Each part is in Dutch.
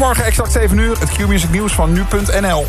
Goedemorgen, exact 7 uur. Het Q-music nieuws van nu.nl.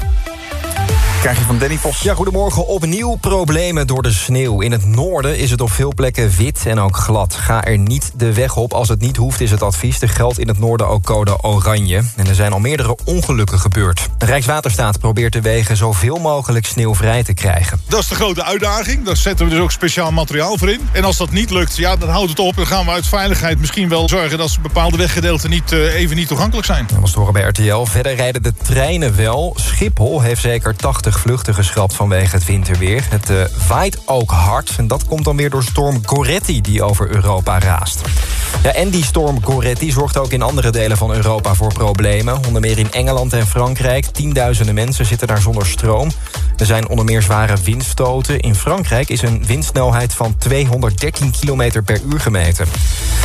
Krijg je van Danny Vos. Ja, goedemorgen. Opnieuw problemen door de sneeuw. In het noorden is het op veel plekken wit en ook glad. Ga er niet de weg op. Als het niet hoeft is het advies. Er geldt in het noorden ook code oranje. En er zijn al meerdere ongelukken gebeurd. Rijkswaterstaat probeert de wegen zoveel mogelijk sneeuwvrij te krijgen. Dat is de grote uitdaging. Daar zetten we dus ook speciaal materiaal voor in. En als dat niet lukt, ja, dan houdt het op. Dan gaan we uit veiligheid misschien wel zorgen... dat bepaalde weggedeelten niet, uh, even niet toegankelijk zijn. Dat was te horen bij RTL. Verder rijden de treinen wel. Schiphol heeft zeker 80 vluchten geschrapt vanwege het winterweer. Het uh, waait ook hard en dat komt dan weer door storm Goretti die over Europa raast. Ja, en die storm Goretti zorgt ook in andere delen van Europa voor problemen. Onder meer in Engeland en Frankrijk. Tienduizenden mensen zitten daar zonder stroom. Er zijn onder meer zware windstoten. In Frankrijk is een windsnelheid van 213 km per uur gemeten.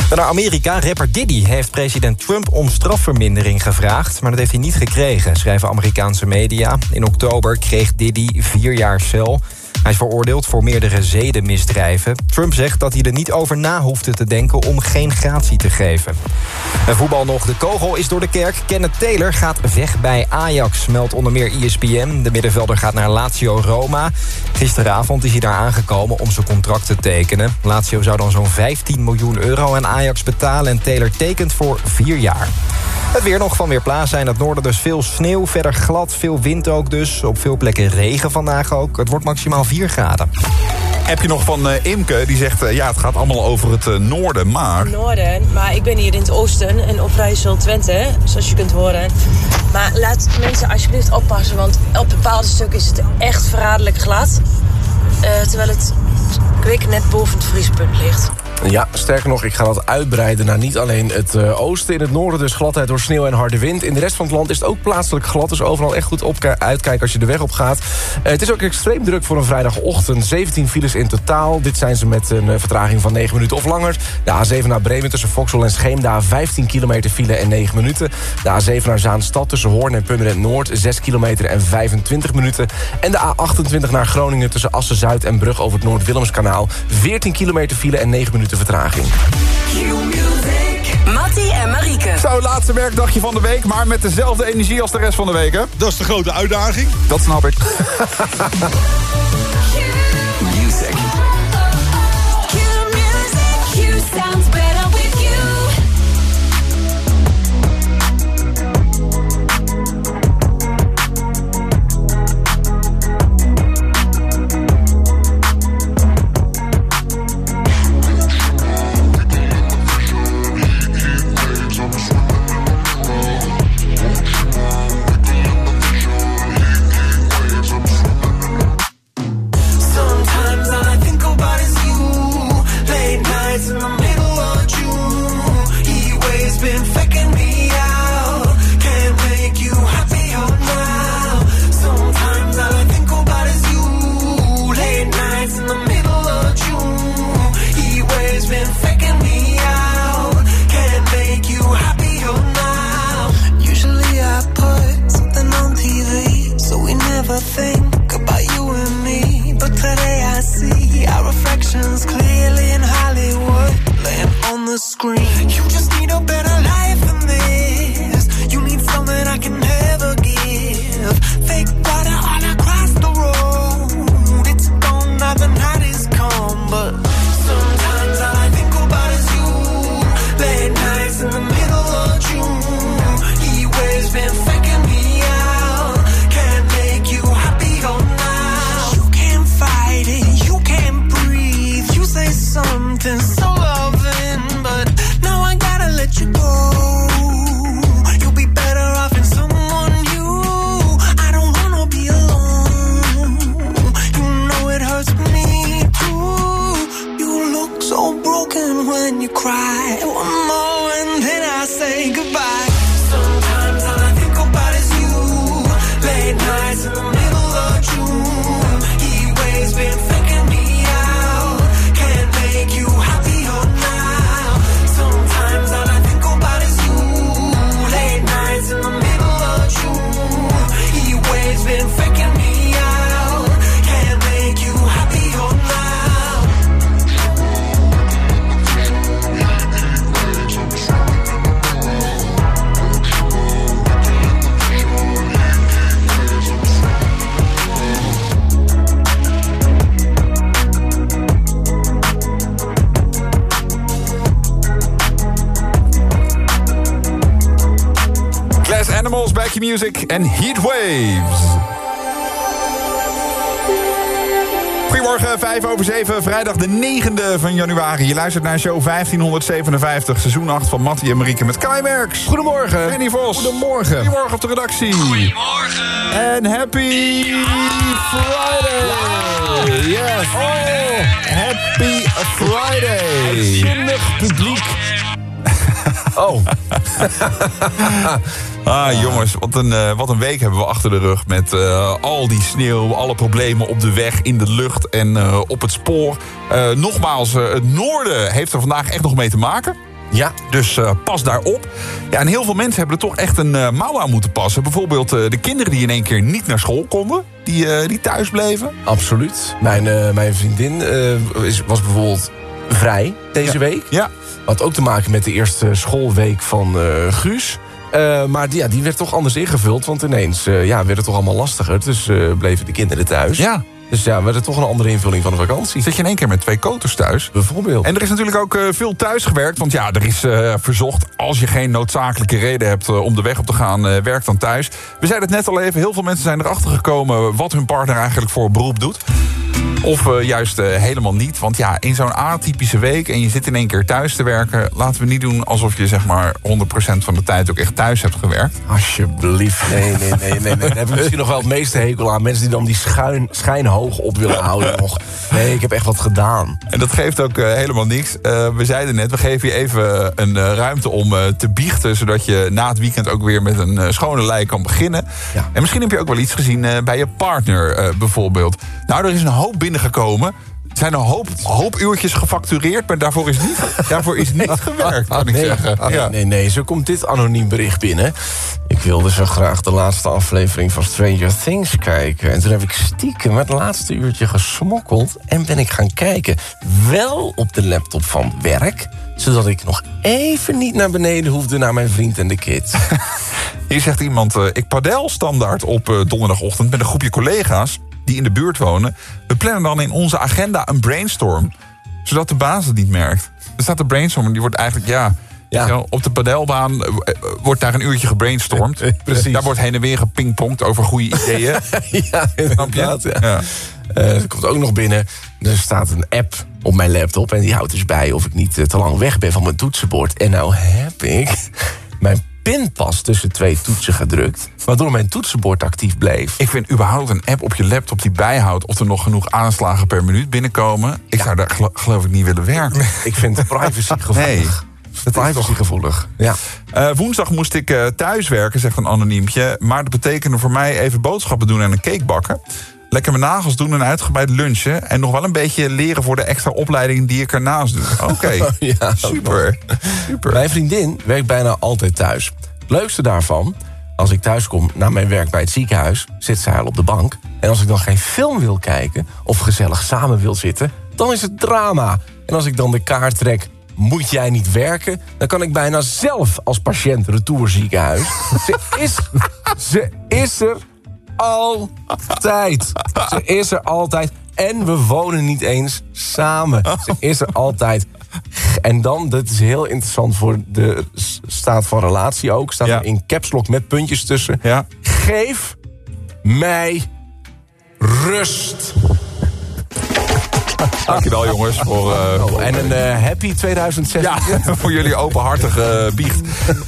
Naar Amerika. Rapper Diddy heeft president Trump om strafvermindering gevraagd. Maar dat heeft hij niet gekregen, schrijven Amerikaanse media. In oktober kreeg Diddy vier jaar cel. Hij is veroordeeld voor meerdere zedenmisdrijven. Trump zegt dat hij er niet over na hoefde te denken om geen gratie te geven. En voetbal nog. De kogel is door de kerk. Kenneth Taylor gaat weg bij Ajax, meldt onder meer ESPN. De middenvelder gaat naar Lazio Roma. Gisteravond is hij daar aangekomen om zijn contract te tekenen. Lazio zou dan zo'n 15 miljoen euro aan Ajax betalen... en Taylor tekent voor vier jaar. Het weer nog van Weerplaza. In het noorden dus veel sneeuw, verder glad, veel wind ook dus. Op veel plekken regen vandaag ook. Het wordt maximaal 4 graden. Heb je nog van uh, Imke, die zegt... Uh, ja, het gaat allemaal over het uh, noorden, maar... Noorden, maar ik ben hier in het oosten, in Oprijssel, Twente, zoals je kunt horen. Maar laat mensen alsjeblieft oppassen, want op bepaalde stukken is het echt verraderlijk glad. terwijl het kwik net boven het vriespunt ligt. Ja, sterker nog, ik ga dat uitbreiden naar niet alleen het uh, oosten. In het noorden dus gladheid door sneeuw en harde wind. In de rest van het land is het ook plaatselijk glad. Dus overal echt goed op uitkijken als je de weg op gaat. Uh, het is ook extreem druk voor een vrijdagochtend. 17 files in totaal. Dit zijn ze met een uh, vertraging van 9 minuten of langer. De A7 naar Bremen tussen Vauxhall en Scheemda. 15 kilometer file en 9 minuten. De A7 naar Zaanstad tussen Hoorn en Purmerend Noord. 6 kilometer en 25 minuten. En de A28 naar Groningen tussen Assen-Zuid en Brug over het Noord-Willemskanaal. 14 kilometer file en 9 minuten vertraging. Mattie en Marieke. Zo, laatste werkdagje van de week, maar met dezelfde energie als de rest van de week, hè? Dat is de grote uitdaging. Dat snap ik. Music. Music en Heatwaves. Goedemorgen, 5 over 7, vrijdag de 9e van januari. Je luistert naar show 1557, seizoen 8 van Mattie en Marieke met Kai Merks. Goedemorgen. Benny Vos. Goedemorgen. Goedemorgen op de redactie. Goedemorgen. En happy Friday. Yes. Oh, happy Friday. Zinnig publiek. Oh, Ah, jongens, wat een, eh, wat een week hebben we achter de rug... met eh, al die sneeuw, alle problemen op de weg, in de lucht en eh, op het spoor. Nogmaals, het noorden heeft er vandaag echt nog mee te maken. ja. Dus eh, pas daarop. Ja, en heel veel mensen hebben er toch echt een mouw aan moeten passen. Bijvoorbeeld de kinderen die in één keer niet naar school konden. Die, die thuis bleven. Absoluut. Mijn, mijn vriendin is, was bijvoorbeeld vrij deze Ja. week. Ja, Had ook te maken met de eerste schoolweek van eh, Guus. Eh, maar die, ja, die werd toch anders ingevuld. Want ineens eh, ja, werd het toch allemaal lastiger. Dus bleven de kinderen thuis. ja. Dus ja, werd het toch een andere invulling van de vakantie. Zit je in één keer met twee koters thuis. Bijvoorbeeld. En er is natuurlijk ook eh, veel thuis gewerkt. Want ja, er is eh, verzocht, als je geen noodzakelijke reden hebt eh, om de weg op te gaan, eh, werk dan thuis. We zeiden het net al even, heel veel mensen zijn erachter gekomen wat hun partner eigenlijk voor beroep doet. Of eh, juist helemaal niet. Want ja, in zo'n atypische week en je zit in één keer thuis te werken... laten we niet doen alsof je zeg maar 100% van de tijd ook echt thuis hebt gewerkt. Alsjeblieft. Nee, nee, nee, nee, nee. Daar heb ik misschien nog wel het meeste hekel aan. Mensen die dan die schuin, schijn hoog op willen houden nog. Nee, ik heb echt wat gedaan. En dat geeft ook eh, helemaal niks. Eh, we zeiden net, we geven je even een eh, ruimte om te biechten... zodat je na het weekend ook weer met een schone lei kan beginnen. Ja. En misschien heb je ook wel iets gezien bij je partner bijvoorbeeld. Nou, er is een hoop binnengekomen. Er zijn een hoop, hoop uurtjes gefactureerd... maar daarvoor is niet, daarvoor is niet gewerkt, kan ik nee, zeggen. Ah, Ja. nee, nee, zo komt dit anoniem bericht binnen. Wilde zo graag de laatste aflevering van Stranger Things kijken. En toen heb ik stiekem het laatste uurtje gesmokkeld... en ben ik gaan kijken. Wel op de laptop van werk... zodat ik nog even niet naar beneden hoefde naar mijn vriend en de kids. Hier zegt iemand, eh, ik padel standaard op eh, donderdagochtend... met een groepje collega's die in de buurt wonen. We plannen dan in onze agenda een brainstorm. Zodat de baas het niet merkt. Er staat een brainstorm en die wordt eigenlijk, ja... Ja. Op de padelbaan eh, wordt daar een uurtje gebrainstormd. Precies. Daar wordt heen en weer gepingpongd over goede ideeën. ja, inderdaad. Ja. Ja. Eh, er komt ook nog binnen, er staat een app op mijn laptop... en die houdt dus bij of ik niet eh, te lang weg ben van mijn toetsenbord. En nou heb ik mijn pinpas tussen twee toetsen gedrukt... waardoor mijn toetsenbord actief bleef. Ik vind überhaupt een app op je laptop die bijhoudt... of er nog genoeg aanslagen per minuut binnenkomen. Ik zou daar gelo- geloof ik niet willen werken. Ik vind privacy gevoelig. Nee, dat is privacy gevoelig. Ja. Eh, woensdag moest ik uh, thuis werken, zegt een anoniempje. Maar dat betekende voor mij even boodschappen doen en een cake bakken. Lekker mijn nagels doen en uitgebreid lunchen. En nog wel een beetje leren voor de extra opleiding die ik ernaast doe. Oké, Ja, super. super. Mijn vriendin werkt bijna altijd thuis. Het leukste daarvan, als ik thuis kom na mijn werk bij het ziekenhuis... zit zij al op de bank. En als ik dan geen film wil kijken of gezellig samen wil zitten... dan is het drama. En als ik dan de kaart trek, moet jij niet werken... dan kan ik bijna zelf als patiënt retour ziekenhuis. ze, is, ze is er altijd. Ze is er altijd. En we wonen niet eens samen. Ze is er altijd. En dan, dat is heel interessant voor de staat van relatie ook. Staat Ja. er in caps lock met puntjes tussen. Ja. Geef mij rust. Dankjewel jongens voor, eh, Oh, en een eh, happy 2016. ja, voor jullie openhartige eh, biecht.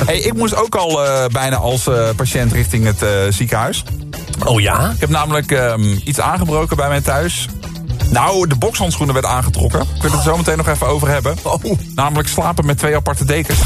Hey, ik moest ook al eh, bijna als eh, patiënt richting het eh, ziekenhuis. Oh ja? Ik heb namelijk ehm, iets aangebroken bij mij thuis. Nou, de bokshandschoenen werd aangetrokken. Ik wil het er zo meteen nog even over hebben. Oh. Namelijk slapen met twee aparte dekens.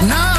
No.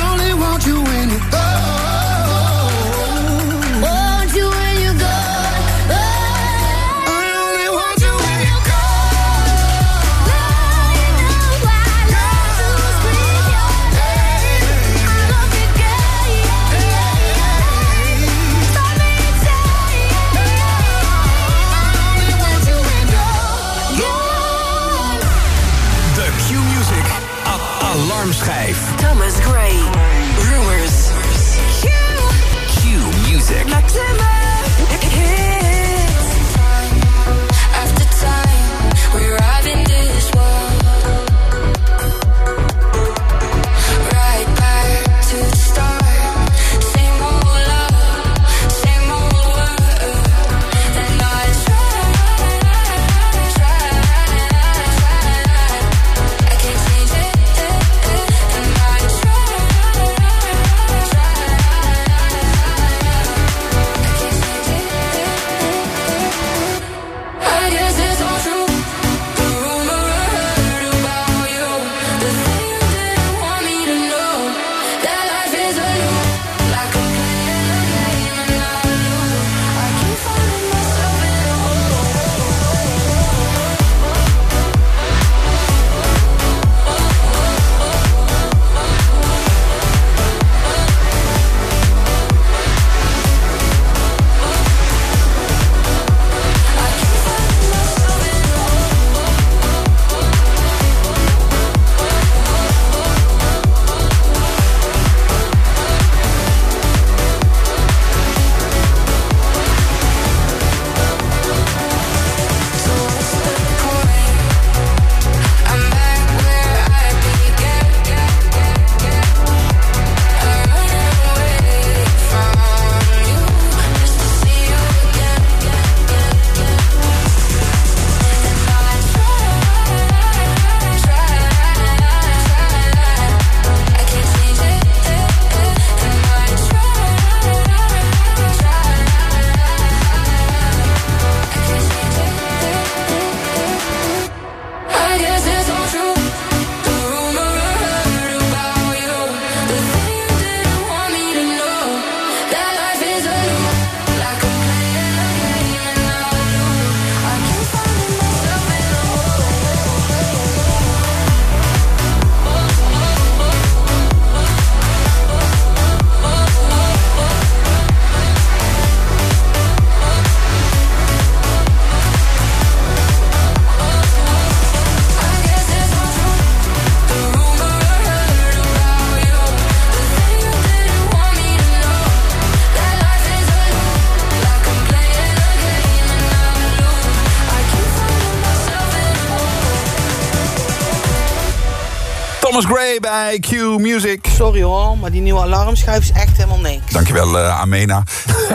Bij Q Music. Sorry hoor, maar die nieuwe alarmschijf is echt helemaal niks. Dankjewel, eh Amena.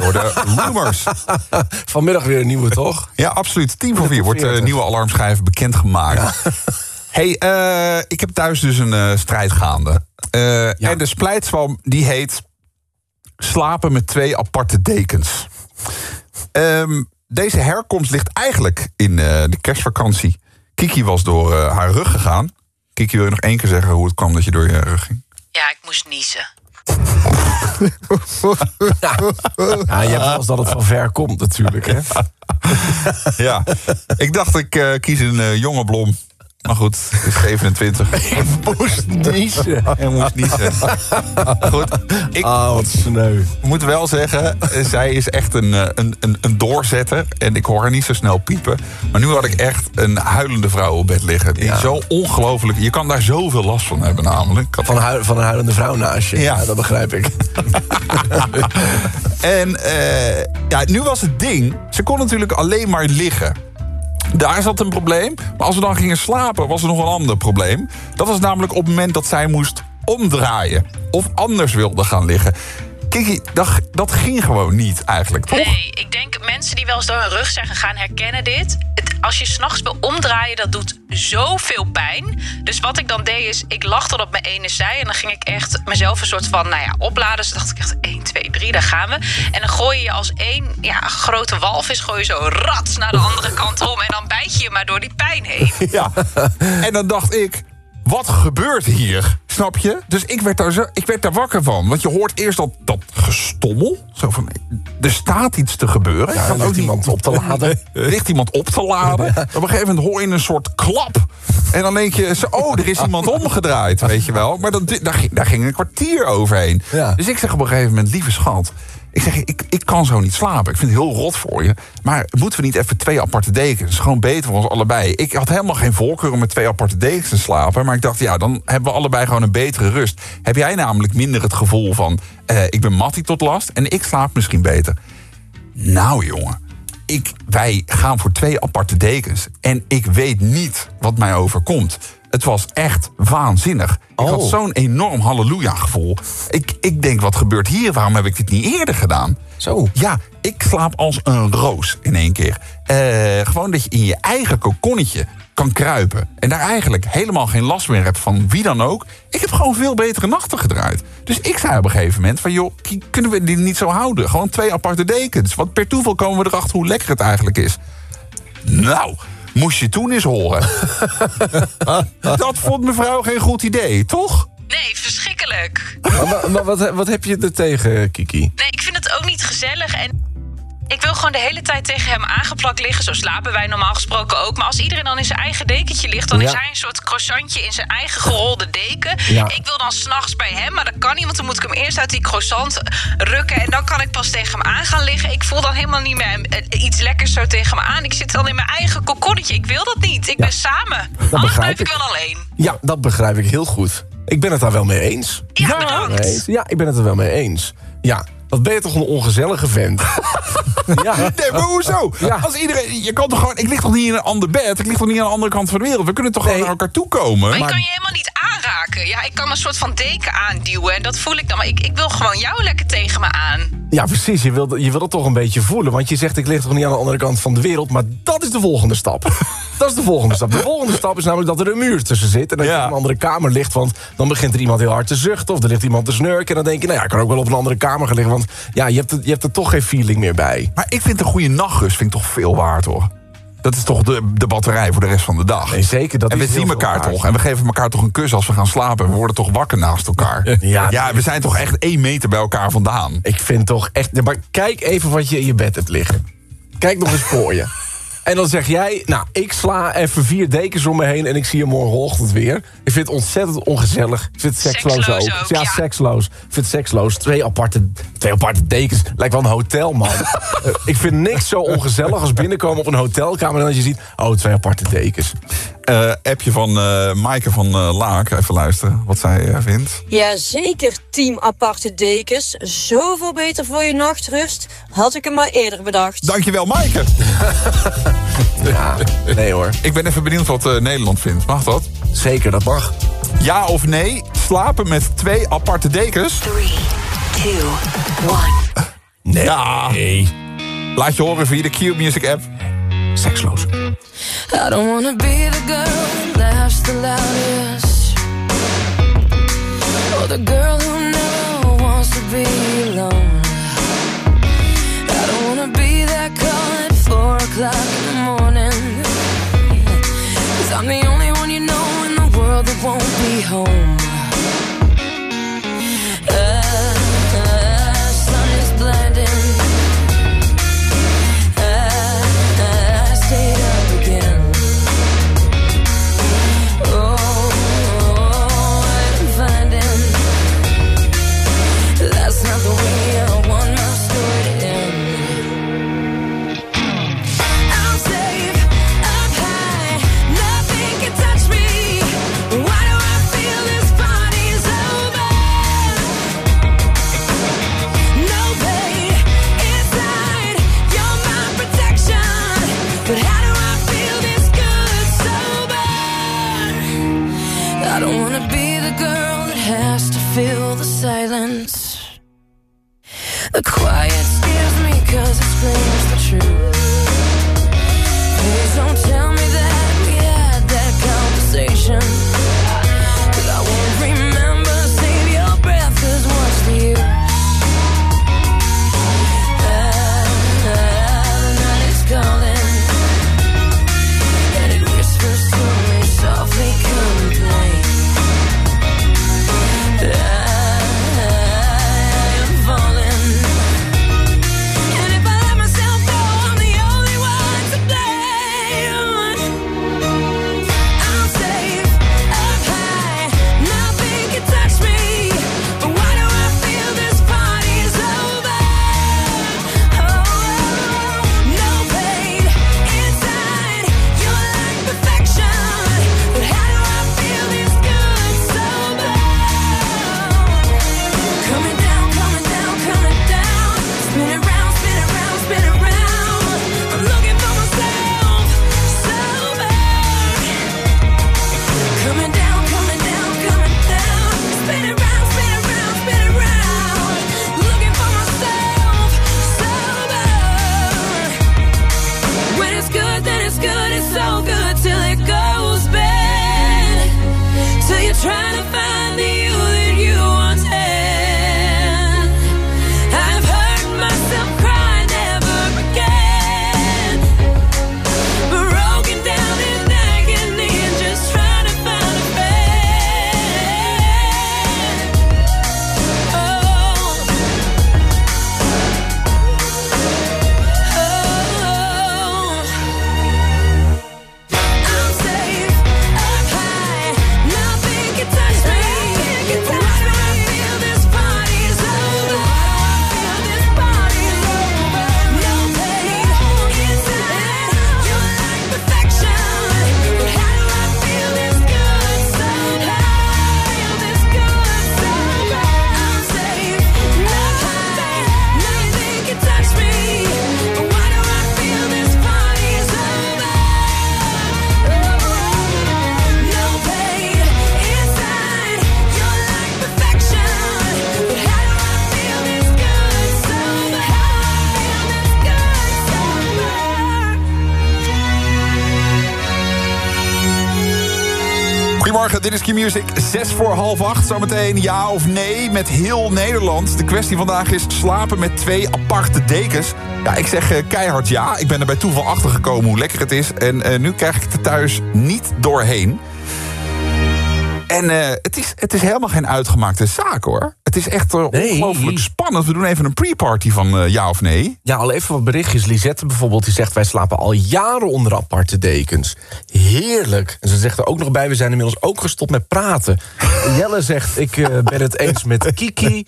Door de rumors. Vanmiddag weer een nieuwe, toch? Ja, absoluut. 10 voor 4 wordt de nieuwe alarmschijf bekendgemaakt. Hey, eh, ik heb thuis dus een eh, strijd gaande. Eh, En de splijtswam die heet slapen met twee aparte dekens. Ehm, deze herkomst ligt eigenlijk in eh, de kerstvakantie. Kiki was door eh, haar rug gegaan. Kiki, wil je nog één keer zeggen hoe het kwam dat je door je rug ging? Ja, ik moest niezen. Ja, je hebt wel eens dat het van ver komt natuurlijk, hè? Ja, ik dacht ik eh, kies een eh, jonge blom. Maar goed, het is 27. Ik moest niezen. Hij moest niet zeggen. Goed, ik Oh, wat sneu. moet wel zeggen, zij is echt een, eh, een, een, een doorzetter. En ik hoor haar niet zo snel piepen. Maar nu had ik echt een huilende vrouw op bed liggen. Die Ja. zo ongelooflijk... Je kan daar zoveel last van hebben namelijk. Ik Van, van een huilende vrouw naast je. Ja. Ja, dat begrijp ik. En eh, ja, nu was het ding, ze kon natuurlijk alleen maar liggen. Daar zat een probleem. Maar als we dan gingen slapen, was er nog een ander probleem. Dat was namelijk op het moment dat zij moest omdraaien. Of anders wilde gaan liggen. Kiki, dat, dat ging gewoon niet eigenlijk, toch? Nee, ik denk mensen die wel eens door hun rug zijn gegaan herkennen dit. Het, als je s'nachts wil omdraaien, dat doet zoveel pijn. Dus wat ik dan deed is, ik lag dan op mijn ene zij... en dan ging ik echt mezelf een soort van, nou ja, opladen. Dus dacht ik echt 1, 2, 3, daar gaan we. En dan gooi je je als één ja, grote walvis... gooi je zo rats naar de andere kant om... en dan bijt je je maar door die pijn heen. Ja. En dan dacht ik, wat gebeurt hier? Snap je? Dus ik werd daar, zo, ik werd daar wakker van. Want je hoort eerst dat, dat gestommel. Zo van, er staat iets te gebeuren. Ja, Ik kan ligt iemand op te laden. Er ligt iemand op te laden. Op een gegeven moment hoor je een soort klap. En dan denk je, zo, oh, er is iemand omgedraaid, weet je wel. Maar dat, daar, ging- daar ging een kwartier overheen. Ja. Dus ik zeg op een gegeven moment, lieve schat... Ik zeg, ik, ik kan zo niet slapen. Ik vind het heel rot voor je. Maar moeten we niet even twee aparte dekens? Gewoon beter voor ons allebei. Ik had helemaal geen voorkeur om met twee aparte dekens te slapen. Maar ik dacht, ja, dan hebben we allebei gewoon een betere rust. Heb jij namelijk minder het gevoel van... eh, ik ben Mattie tot last en ik slaap misschien beter. Nou, jongen. Ik, wij gaan voor twee aparte dekens. En ik weet niet wat mij overkomt. Het was echt waanzinnig. Ik had Oh. zo'n enorm halleluja-gevoel. Ik, ik denk, wat gebeurt hier? Waarom heb ik dit niet eerder gedaan? Zo. Ja, ik slaap als een roos in één keer. Eh, gewoon dat je in je eigen kokonnetje kan kruipen. En daar eigenlijk helemaal geen last meer hebt van wie dan ook. Ik heb gewoon veel betere nachten gedraaid. Dus ik zei op een gegeven moment van... joh, kunnen we dit niet zo houden? Gewoon twee aparte dekens. Want per toeval komen we erachter hoe lekker het eigenlijk is. Nou, moest je toen eens horen. dat vond mevrouw geen goed idee, toch? Nee, verschrikkelijk. Maar, wa- maar wat, wat heb je er tegen, Kiki? Nee, ik vind het ook niet gezellig. En ik wil gewoon de hele tijd tegen hem aangeplakt liggen. Zo slapen wij normaal gesproken ook. Maar als iedereen dan in zijn eigen dekentje ligt... dan Ja. is hij een soort croissantje in zijn eigen gerolde deken. Ja. Ik wil dan s'nachts bij hem, maar dat kan niet... want dan moet ik hem eerst uit die croissant rukken... en dan kan ik pas tegen hem aan gaan liggen. Ik voel dan helemaal niet meer eh, iets lekkers zo tegen me aan. Ik zit dan in mijn eigen kokonnetje. Ik wil dat niet. Ik ben samen. Anders begrijp blijf ik ik. wel alleen. Ja, dat begrijp ik heel goed. Ik ben het daar wel mee eens. Ja. Nee, ja, ik ben het er wel mee eens. Ja, wat ben je toch een ongezellige vent. ja. Nee, maar hoezo? Ja. Als iedereen, je kan toch gewoon, ik lig toch niet in een ander bed? Ik lig toch niet aan de andere kant van de wereld? We kunnen toch gewoon Nee. naar elkaar toe komen? Maar ik kan je helemaal niet aanraken. Ja, ik kan een soort van deken aanduwen. En dat voel ik dan. Maar ik, ik wil gewoon jou lekker tegen me aan. Ja, precies. Je wil, je wil het toch een beetje voelen. Want je zegt, ik lig toch niet aan de andere kant van de wereld. Maar dat is de volgende stap. dat is de volgende stap. De volgende stap is namelijk dat er een muur tussen zit. En dat je op een andere kamer ligt. Want dan begint er iemand heel hard te zuchten. Of er ligt iemand te snurken. En dan denk je, nou ja, ik kan ook wel op een andere kamer gaan liggen. Want ja, je hebt, er, je hebt er toch geen feeling meer bij. Maar ik vind een goede nachtrust vind ik toch veel waard, hoor. Dat is toch de, de batterij voor de rest van de dag. Nee, zeker. Dat en we zien elkaar waard. toch. En we geven elkaar toch een kus als we gaan slapen. We worden toch wakker naast elkaar. Ja. ja, we zijn toch echt één meter bij elkaar vandaan. Ik vind toch echt... Maar kijk even wat je in je bed hebt liggen. Kijk nog eens voor je. En dan zeg jij, nou, ik sla even vier dekens om me heen... en ik zie je morgenochtend weer. Ik vind het ontzettend ongezellig. Ik vind het seksloos, ook. Ja, seksloos. Ik vind het seksloos. Twee aparte, twee aparte dekens. Lijkt wel een hotel, man. Eh, ik vind niks zo ongezellig als binnenkomen op een hotelkamer... en dat je ziet, oh, twee aparte dekens. Uh, appje van uh, Maaike van uh, Laak. Even luisteren wat zij vindt. Ja, zeker team aparte dekens. Zoveel beter voor je nachtrust. Had ik hem maar eerder bedacht. Dankjewel, Maaike. Ja, nee hoor. Ik ben even benieuwd wat eh, Nederland vindt. Mag dat? Zeker, dat mag. Ja of nee, slapen met twee aparte dekens? 3, 2, 1. Nee. Ja. Laat je horen via de Q-Music app. Seksloos. I don't wanna be the girl who laughs the loudest. Or the girl who never wants to be alone. o'clock in the morning. Cause I'm the only one you know in the world that won't be home. But how Music, zes voor half acht Zometeen ja of nee met heel Nederland. De kwestie vandaag is slapen met twee aparte dekens. Ja, ik zeg eh, keihard ja. Ik ben er bij toeval achter gekomen hoe lekker het is. En eh, nu krijg ik het thuis niet doorheen. En eh, het, is, het is helemaal geen uitgemaakte zaak hoor. Het is echt eh, ongelooflijk spannend. We doen even een pre-party van eh, ja of nee. Ja, al even wat berichtjes. Lisette bijvoorbeeld, die zegt... wij slapen al jaren onder aparte dekens. Heerlijk. En ze zegt er ook nog bij... we zijn inmiddels ook gestopt met praten. Jelle zegt, ik eh, ben het eens met Kiki.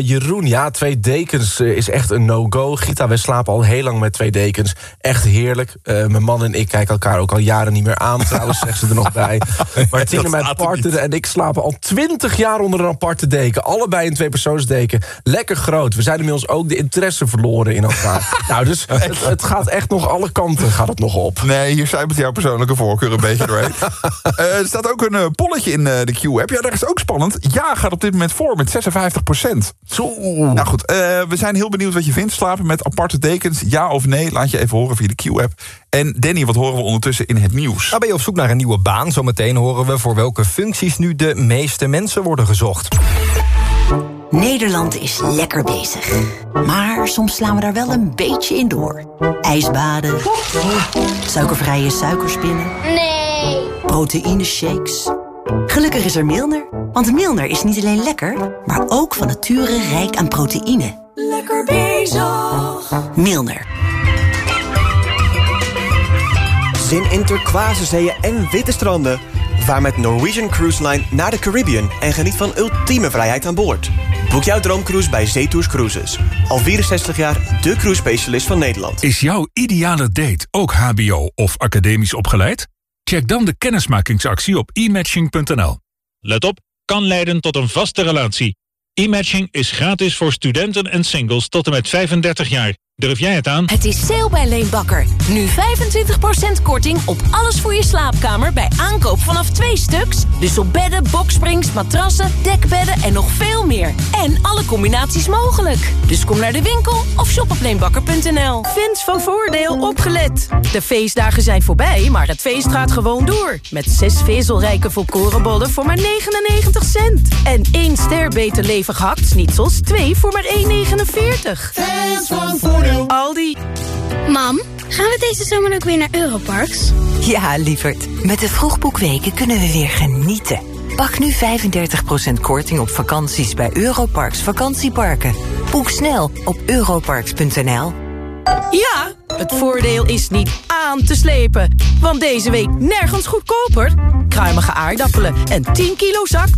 Jeroen, ja, twee dekens is echt een no-go. Gita, wij slapen al heel lang met twee dekens. Echt heerlijk. Mijn man en ik kijken elkaar ook al jaren niet meer aan. Trouwens, zegt ze er nog bij. Martine, mijn er partner en ik slapen al twintig jaar onder een aparte deken. Allebei een tweepersoonsdeken. Lekker groot. We zijn inmiddels ook de interesse verloren in elkaar. nou, dus het, het gaat echt nog alle kanten gaat het nog op. Nee, hier zijn met jouw persoonlijke voorkeur een beetje doorheen. Eh, er staat ook een eh, polletje in eh, de Q-app. Ja, dat is ook spannend. Ja gaat op dit moment voor met 56% Zo. Nou goed, eh, we zijn heel benieuwd wat je vindt. Slapen met aparte dekens, ja of nee? Laat je even horen via de Q-app. En Danny, wat horen we ondertussen in het nieuws? Nou, ben je op zoek naar een nieuwe baan? Zometeen horen we voor welke functies nu de meeste mensen worden gezocht. Nederland is lekker bezig. Maar soms slaan we daar wel een beetje in door. Ijsbaden. Suikervrije suikerspinnen. Nee. Proteïne shakes. Gelukkig is er Milner. Want Milner is niet alleen lekker, maar ook van nature rijk aan proteïne. Lekker bezig. Milner. Zin in turquoise zeeën en witte stranden. Vaar met Norwegian Cruise Line naar de Caribbean en geniet van ultieme vrijheid aan boord. Boek jouw droomcruise bij Zetours Cruises. Al 64 jaar de cruise specialist van Nederland. Is jouw ideale date ook hbo of academisch opgeleid? Check dan de kennismakingsactie op e-matching.nl. Let op, kan leiden tot een vaste relatie. E-matching is gratis voor studenten en singles tot en met 35 jaar. Durf jij het aan? Het is sale bij Leenbakker. Nu 25% korting op alles voor je slaapkamer bij aankoop vanaf twee stuks. Dus op bedden, boksprings, matrassen, dekbedden en nog veel meer. En alle combinaties mogelijk. Dus kom naar de winkel of shop op leenbakker.nl. Fans van Voordeel opgelet. De feestdagen zijn voorbij, maar het feest gaat gewoon door. Met zes vezelrijke volkorenbollen voor maar 99 cent. En één ster beter levig hakt-snitsels, twee voor maar 1,49. Fans van Voordeel. Aldi. Mam, gaan we deze zomer ook weer naar Europarks? Ja, lieverd. Met de vroegboekweken kunnen we weer genieten. Pak nu 35% korting op vakanties bij Europarks vakantieparken. Boek snel op europarks.nl. Ja, het voordeel is niet aan te slepen. Want deze week nergens goedkoper. Kruimige aardappelen en 10 kilo zak 1,95.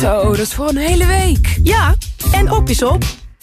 Zo, dat is voor een hele week. Ja, en op is op.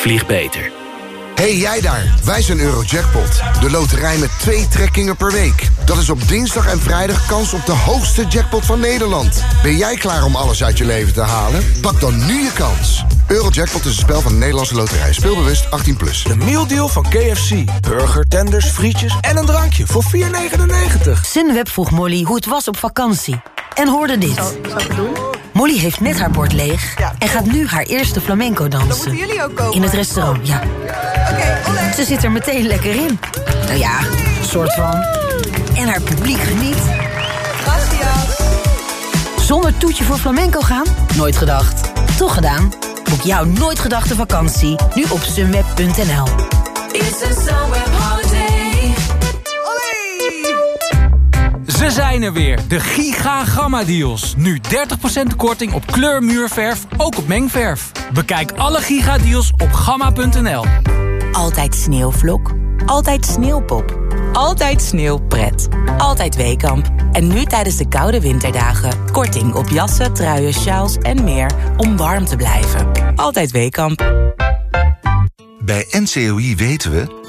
Vlieg beter. Hey jij daar, wij zijn Eurojackpot. De loterij met twee trekkingen per week. Dat is op dinsdag en vrijdag kans op de hoogste jackpot van Nederland. Ben jij klaar om alles uit je leven te halen? Pak dan nu je kans. Eurojackpot is een spel van de Nederlandse loterij. Speelbewust 18+. Plus. De mealdeal van KFC. Burger, tenders, frietjes en een drankje voor 4,99. Sunweb vroeg Molly hoe het was op vakantie. En hoorde dit. Molly heeft net haar bord leeg en gaat nu haar eerste flamenco dansen. jullie ook komen. In het restaurant, ja. Ze zit er meteen lekker in. Nou ja, soort van. En haar publiek geniet. Zonder toetje voor flamenco gaan? Nooit gedacht. Toch gedaan? Boek jouw nooit gedachte vakantie nu op sunweb.nl. Ze zijn er weer, de Giga Gamma Deals. Nu 30% korting op kleurmuurverf, ook op mengverf. Bekijk alle Giga Deals op gamma.nl. Altijd sneeuwvlok. Altijd sneeuwpop. Altijd sneeuwpret. Altijd Weekamp. En nu tijdens de koude winterdagen. Korting op jassen, truien, sjaals en meer om warm te blijven. Altijd Weekamp. Bij NCOI weten we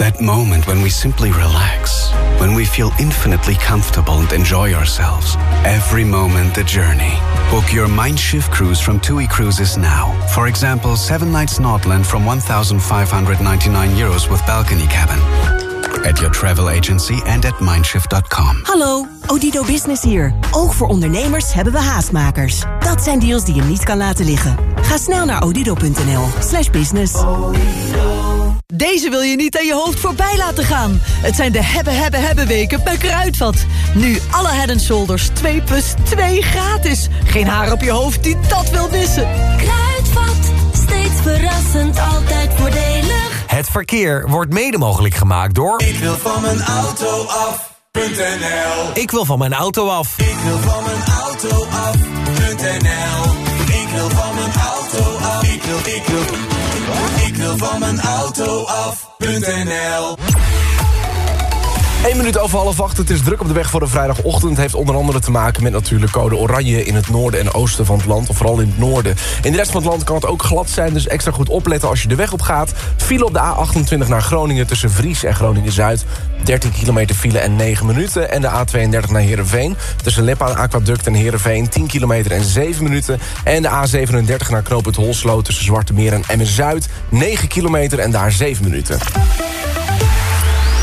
That moment when we simply relax, when we feel infinitely comfortable and enjoy ourselves. Every moment the journey. Book your Mindshift cruise from TUI Cruises now. For example, 7 nights Nordland from 1,599 euros with balcony cabin. At your travel agency and at mindshift.com. Hallo, Odido Business hier. Ook voor ondernemers hebben we haastmakers. Dat zijn deals die je niet kan laten liggen. Ga snel naar odido.nl slash business. Deze wil je niet aan je hoofd voorbij laten gaan. Het zijn de hebben, hebben, hebben weken bij Kruidvat. Nu alle head and shoulders 2 plus 2 gratis. Geen haar op je hoofd die dat wil missen. Kruidvat, steeds verrassend, altijd voordelig. Het verkeer wordt mede mogelijk gemaakt door... Ik wil van mijn auto af.nl Ik wil van mijn auto af. Ik wil van mijn auto af.nl Ik wil van mijn auto af. Ik wil, ik wil, van mijn auto af.nl 1 minuut over half acht. Het is druk op de weg voor de vrijdagochtend. Het heeft onder andere te maken met natuurlijk code oranje... in het noorden en oosten van het land, of vooral in het noorden. In de rest van het land kan het ook glad zijn... dus extra goed opletten als je de weg op gaat. File op de A28 naar Groningen tussen Vries en Groningen-Zuid. 13 kilometer file en 9 minuten. En de A32 naar Heerenveen. Tussen Lippaan Aquaduct en Heerenveen 10 kilometer en 7 minuten. En de A37 naar Knoopend Holsloot tussen Zwarte Meer en Emmen-Zuid. 9 kilometer en daar 7 minuten.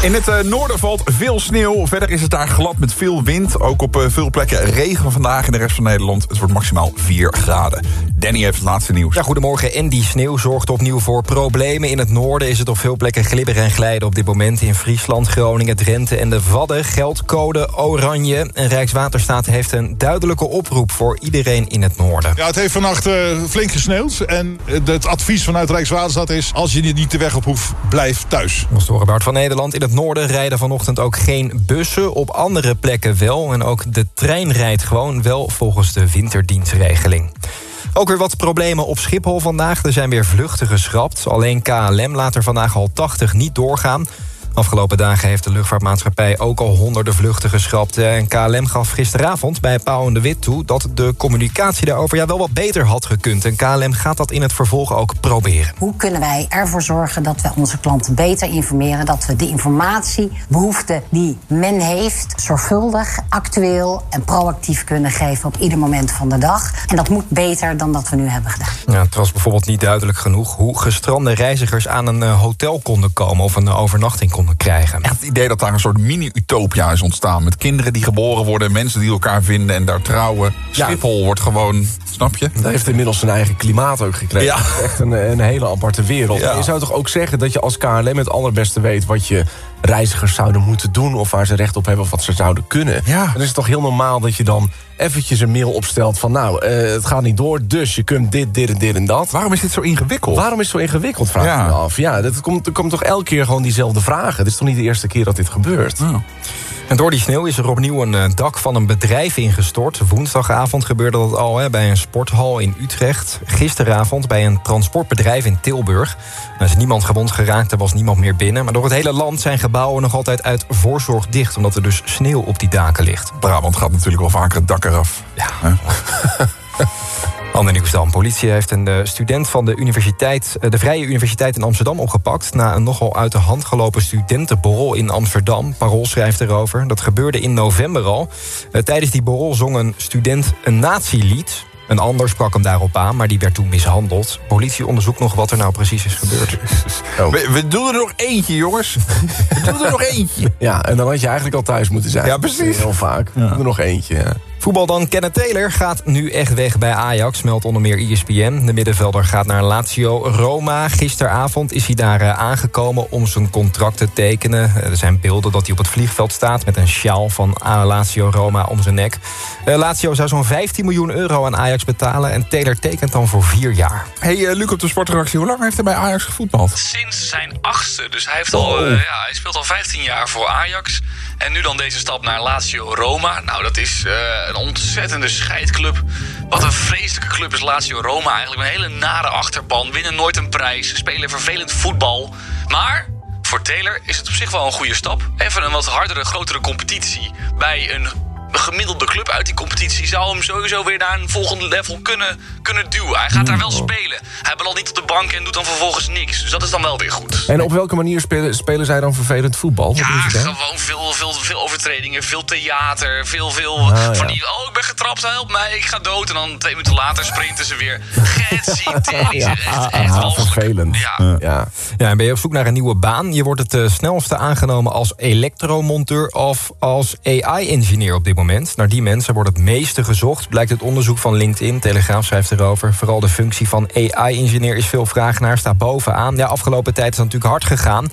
In het eh, noorden valt veel sneeuw. Verder is het daar glad met veel wind. Ook op eh, veel plekken regen vandaag in de rest van Nederland. Het wordt maximaal 4 graden. Danny heeft het laatste nieuws. Ja, goedemorgen. En die sneeuw zorgt opnieuw voor problemen. In het noorden is het op veel plekken glibberen en glijden op dit moment. In Friesland, Groningen, Drenthe en de Wadden geldt code oranje. En Rijkswaterstaat heeft een duidelijke oproep voor iedereen in het noorden. Ja, het heeft vannacht eh, flink gesneeuwd. En het advies vanuit Rijkswaterstaat is... als je niet de weg op hoeft, blijf thuis. Bart van Nederland. In het noorden rijden vanochtend ook geen bussen. Op andere plekken wel. En ook de trein rijdt gewoon wel volgens de winterdienstregeling. Ook weer wat problemen op Schiphol vandaag. Er zijn weer vluchten geschrapt. Alleen KLM laat er vandaag al 80 niet doorgaan. Afgelopen dagen heeft de luchtvaartmaatschappij ook al honderden vluchten geschrapt. En KLM gaf gisteravond bij Pauw en de Wit toe... dat de communicatie daarover ja, wel wat beter had gekund. En KLM gaat dat in het vervolg ook proberen. Hoe kunnen wij ervoor zorgen dat we onze klanten beter informeren? Dat we de informatiebehoeften die men heeft... zorgvuldig, actueel en proactief kunnen geven op ieder moment van de dag. En dat moet beter dan dat we nu hebben gedaan. Ja, het was bijvoorbeeld niet duidelijk genoeg... hoe gestrande reizigers aan een eh, hotel konden komen... of een eh, overnachting konden krijgen. Het idee dat daar een soort mini-utopia is ontstaan. Met kinderen die geboren worden, mensen die elkaar vinden en daar trouwen. Schiphol wordt gewoon, snap je? Dat heeft inmiddels zijn eigen klimaat ook gekregen. Ja. Is Echt een, een hele aparte wereld. Je zou toch ook zeggen dat je als KLM het allerbeste weet... wat je reizigers zouden moeten doen... of waar ze recht op hebben of wat ze zouden kunnen. Ja. Dan is het toch heel normaal dat je dan eventjes een mail opstelt van... nou, eh, het gaat niet door, dus je kunt dit, dit en dit en dat. Waarom is dit zo ingewikkeld? Waarom is het zo ingewikkeld, vraag ik me af. Ja, dat komt, er komt toch elke keer gewoon diezelfde Het is toch niet de eerste keer dat dit gebeurt? En door die sneeuw is er opnieuw een eh, dak van een bedrijf ingestort. Woensdagavond gebeurde dat al hè, bij een sporthal in Utrecht. Gisteravond bij een transportbedrijf in Tilburg. Er is niemand gewond geraakt, er was niemand meer binnen. Maar door het hele land zijn gebouwen nog altijd uit voorzorg dicht... omdat er dus sneeuw op die daken ligt. Brabant gaat natuurlijk wel vaker het dak eraf. Ja. Ander nieuws dan. Politie heeft een eh, student van de, universiteit, eh, de Vrije Universiteit in Amsterdam opgepakt... na een nogal uit de hand gelopen studentenborrel in Amsterdam. Parool schrijft erover. Dat gebeurde in november al. Eh, tijdens die borrel zong een student een nazi-lied. Een ander sprak hem daarop aan, maar die werd toen mishandeld. Politie onderzoekt nog wat er nou precies is gebeurd. We, we doen er nog eentje, jongens. We doen er nog eentje. Ja, en dan had je eigenlijk al thuis moeten zijn. Ja, precies. Heel vaak. Er nog eentje, ja. Voetbal dan. Kenneth Taylor gaat nu echt weg bij Ajax, meldt onder meer ESPN. De middenvelder gaat naar Lazio Roma. Gisteravond is hij daar eh, aangekomen om zijn contract te tekenen. Eh, Er zijn beelden dat hij op het vliegveld staat... met een sjaal van ah, Lazio Roma om zijn nek. Eh, Lazio zou zo'n 15 miljoen euro aan Ajax betalen... en Taylor tekent dan voor vier jaar. Hey, Luc op de sportredactie. Hoe lang heeft hij bij Ajax gevoetbald? Sinds zijn achtste. Dus hij, heeft al, ja, hij speelt al 15 jaar voor Ajax. En nu dan deze stap naar Lazio Roma. Nou, dat is eh, ontzettende scheidclub. Wat een vreselijke club is Lazio Roma eigenlijk. Een hele nare achterban. Winnen nooit een prijs. Spelen vervelend voetbal. Maar voor Taylor is het op zich wel een goede stap. Even een wat hardere, grotere competitie. Bij een gemiddelde club uit die competitie zou hem sowieso weer naar een volgend level kunnen, kunnen duwen. Hij gaat daar wel spelen. Hij belandt niet op de bank en doet dan vervolgens niks. Dus dat is dan wel weer goed. En op welke manier spelen, spelen zij dan vervelend voetbal? Wat Ja, gewoon veel, veel, veel overtredingen, veel theater, veel, veel Ah, van ja. die... Oh, ik ben getrapt, help mij, ik ga dood. En dan twee minuten later sprinten ze weer. Getsie, tering, Ja, echt, echt ah, vervelend. Ja. Ja. Ja, en ben je op zoek naar een nieuwe baan? Je wordt het eh, snelste aangenomen als elektromonteur of als AI-engineer op dit moment. Naar die mensen wordt het meeste gezocht, blijkt het onderzoek van LinkedIn. Telegraaf schrijft erover. Vooral de functie van AI-engineer is veel vraag naar, staat bovenaan. Ja, afgelopen tijd is dat natuurlijk hard gegaan.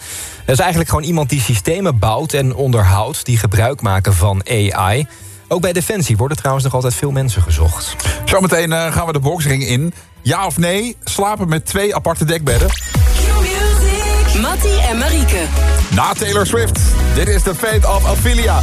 Dat is eigenlijk gewoon iemand die systemen bouwt en onderhoudt... die gebruik maken van AI. Ook bij Defensie worden trouwens nog altijd veel mensen gezocht. Zometeen eh, gaan we de boxring in. Ja of nee, slapen met twee aparte dekbedden? Mattie en Marieke. Na Taylor Swift. Dit is The Fate of Ophelia.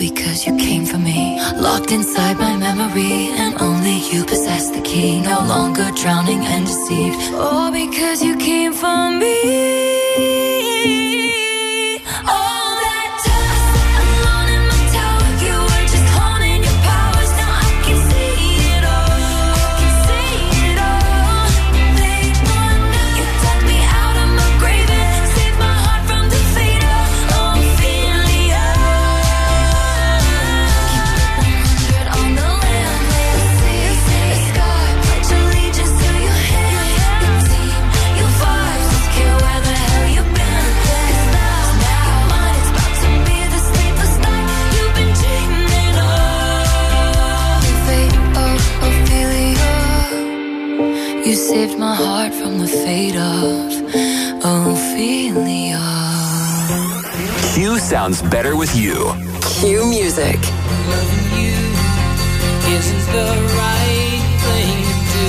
because you came for me. Locked inside my memory, and only you possess the key. No longer drowning and deceived, all because you came for me. Heart from the fate of Ophelia. Q sounds better with you. Q Q Music. isn't the right thing to do.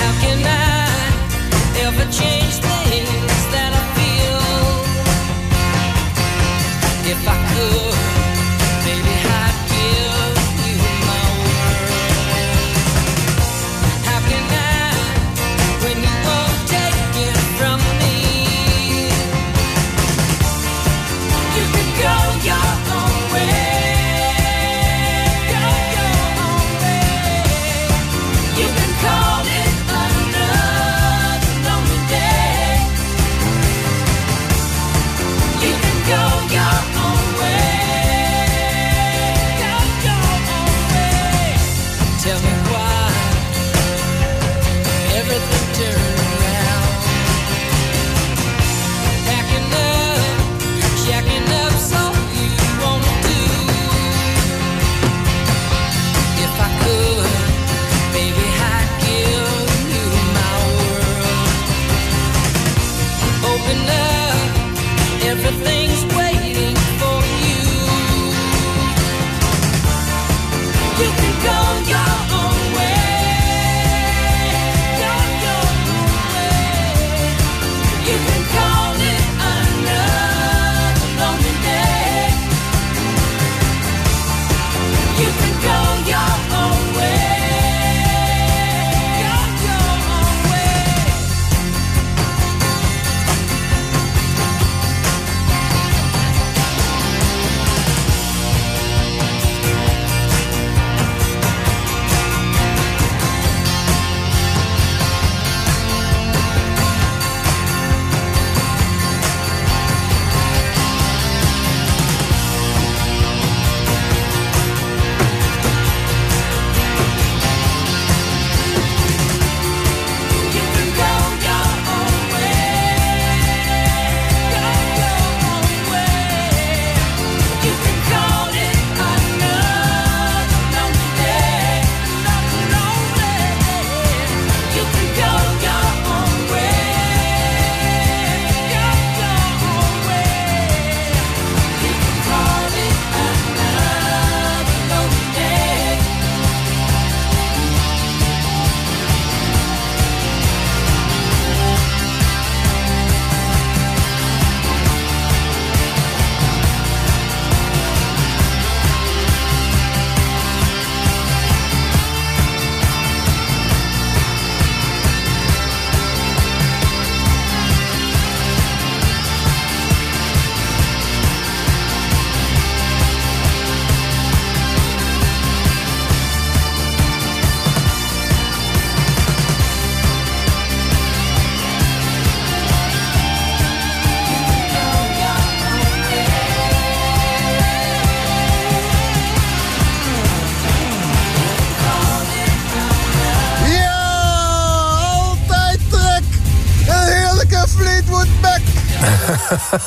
How can I ever change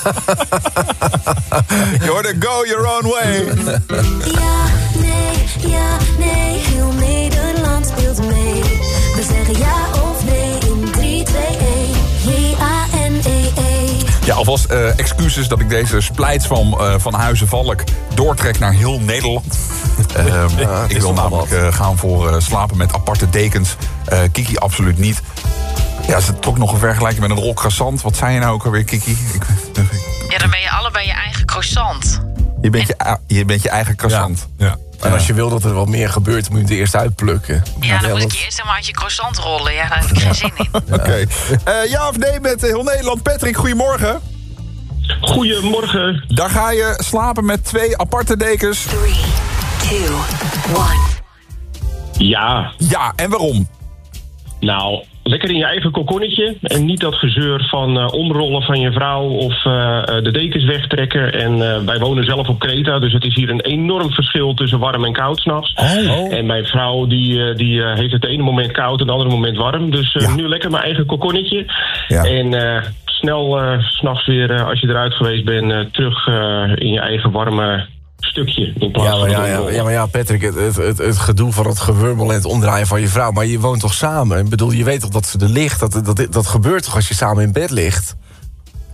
Je hoorde go your own way. Ja, nee, ja, nee, heel Nederland speelt mee. We zeggen ja of nee in 3, 2, 1. J-A-N-E-E. Ja, alvast eh, excuses dat ik deze splijts van, eh, van Huizen Valk doortrek naar heel Nederland. Ehm, Ja, ik wil namelijk eh, gaan voor eh, slapen met aparte dekens. Eh, Kiki absoluut niet. Ja, ze trok nog een vergelijking met een rol croissant. Wat zei je nou ook alweer, Kiki? Ik, croissant. je, bent je, je bent je eigen croissant. Ja. En als je wil dat er wat meer gebeurt, moet je het eerst uitplukken. Ja, dan moet ik je eerst helemaal uit je croissant rollen. Ja, daar heb ik geen zin in. Oké. Eh, ja of nee met eh, heel Nederland? Patrick, goedemorgen. Goedemorgen. Daar ga je slapen met twee aparte dekens. 3, 2, 1. Ja. Ja, en waarom? Nou, lekker in je eigen kokonnetje. En niet dat gezeur van eh, omrollen van je vrouw of eh, eh, de dekens wegtrekken. En eh, wij wonen zelf op Kreta, dus het is hier een enorm verschil tussen warm en koud s'nachts. En mijn vrouw die, eh, die eh, heeft het ene moment koud en het andere moment warm. Dus eh, nu lekker mijn eigen kokonnetje. En eh, snel eh, s s'nachts weer, als je eruit geweest bent, eh, terug eh, in je eigen warme stukje. Ja maar ja, ja, ja, maar ja, Patrick, het, het, het, het gedoe van het gewurmel en het omdraaien van je vrouw. Maar je woont toch samen? Ik bedoel, je weet toch dat ze er ligt? Dat, dat, dat gebeurt toch als je samen in bed ligt?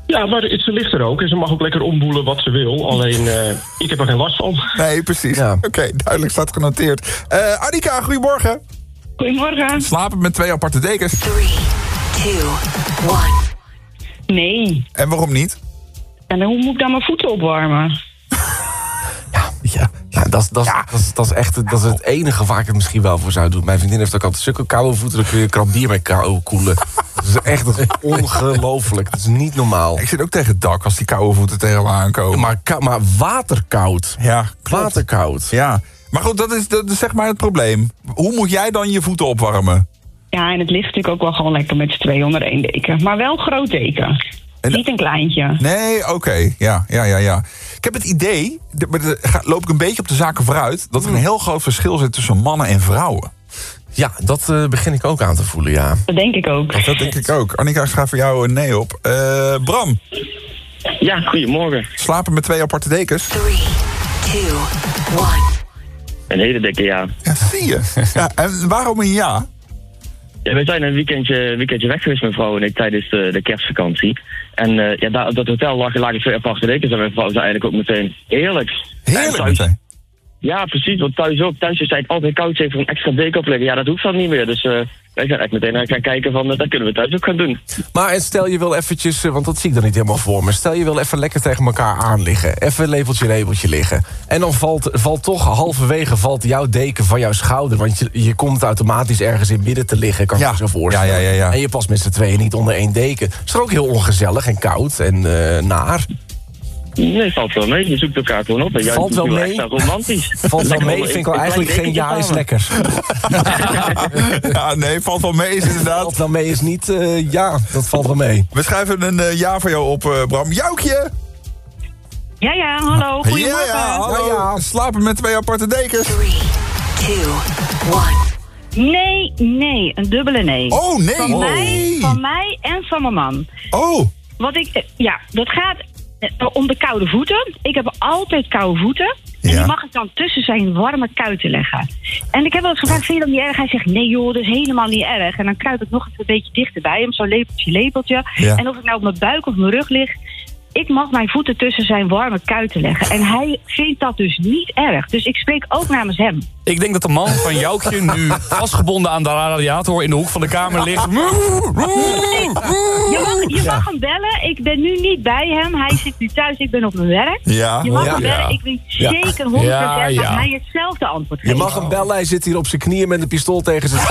Ja, maar het, ze ligt er ook en ze mag ook lekker omboelen wat ze wil. Alleen, eh, ik heb er geen last van. Nee, precies. Oké, duidelijk staat genoteerd. Eh Annika, goedemorgen. Goedemorgen. Slapen met twee aparte dekens. 2, 1. Nee. En waarom niet? En hoe moet ik dan mijn voeten opwarmen? Ja, dat, is- dat, is- dat, is- dat is echt dat is het enige waar ik het misschien wel voor zou doen. Mijn vriendin heeft ook altijd zulke koude voeten... dan kun je krab bier mee kou koelen. Dat is echt ongelooflijk. Dat is niet normaal. Ik zit ook tegen het dak als die koude voeten tegen me aankomen. Maar, kou- maar waterkoud. Ja, Waterkoud. Ja. Maar goed, dat is, dat is zeg maar het probleem. Hoe moet jij dan je voeten opwarmen? Ja, en het ligt natuurlijk ook wel gewoon lekker met z'n tweeën onder één deken. Maar wel een groot deken. Niet een kleintje. Nee, oké. Ja, ja, ja, ja. Ik heb het idee, loop ik een beetje op de zaken vooruit... dat er een heel groot verschil zit tussen mannen en vrouwen. Ja, dat eh, begin ik ook aan te voelen, ja. Dat denk ik ook. Dat denk ik ook. Annika, ik ga voor jou een nee op. Eh, Bram. Ja, goedemorgen. Slapen met twee aparte dekens? 2, 1. Een hele dikke ja. Ja, zie je. Ja, en waarom een ja? Ja we zijn een weekendje, weekendje weg geweest, mijn vrouw en ik, tijdens de, de kerstvakantie. En eh, ja, daar, op dat hotel lag, lagen twee aparte dekens en mijn vrouw zei eigenlijk ook meteen, heerlijk. Heerlijk meteen. Ja, precies, want thuis ook. Thuis is het altijd koud, ze heeft er een extra deken op liggen. Ja, dat hoeft dan niet meer. Dus eh, wij zijn echt meteen aan gaan kijken van, eh, dat kunnen we thuis ook gaan doen. Maar en stel je wil eventjes, eh, want dat zie ik dan niet helemaal voor me. Stel je wil even lekker tegen elkaar aan liggen. Even lepeltje, lepeltje liggen. En dan valt, valt toch halverwege valt jouw deken van jouw schouder. Want je, je komt automatisch ergens in midden te liggen, kan ik me zo voorstellen. Ja, ja, ja, ja. En je past met z'n tweeën niet onder één deken. Is toch ook heel ongezellig en koud en eh, naar? Nee, valt wel mee. Je zoekt elkaar gewoon op. En jij Valt wel mee. Romantisch. Valt wel Lekker mee, vind ik wel eigenlijk geen ja is lekkers. Ja, nee, valt wel mee is inderdaad. Valt wel mee is niet, eh, ja, dat valt wel mee. We schrijven een eh, ja voor jou op, eh, Bram. Joukje! Ja, ja, hallo. Goedemorgen. Ja, ja, hallo. Slapen met twee aparte dekens. 2, 1. Nee, nee, een dubbele nee. Oh, nee. Van, Oh. mij, van mij en van mijn man. Oh. Wat ik, ja, dat gaat om de koude voeten. Ik heb altijd koude voeten. En Ja. die mag ik dan tussen zijn warme kuiten leggen. En ik heb wel eens gevraagd, vind je dat niet erg? Hij zegt, nee joh, dat is helemaal niet erg. En dan kruip ik nog even een beetje dichterbij hem, zo lepeltje, lepeltje. Ja. En of ik nou op mijn buik of mijn rug lig... Ik mag mijn voeten tussen zijn warme kuiten leggen. En hij vindt dat dus niet erg. Dus ik spreek ook namens hem. Ik denk dat de man van Joukje nu vastgebonden aan de radiator in de hoek van de kamer ligt. Je mag, je mag hem bellen. Ik ben nu niet bij hem. Hij zit nu thuis. Ik ben op mijn werk. Ja. Je mag Ja. hem bellen. Ja. Ik weet zeker 100% Ja, dat hij hetzelfde antwoord Je geeft. mag hem bellen, hij zit hier op zijn knieën met een pistool tegen zijn...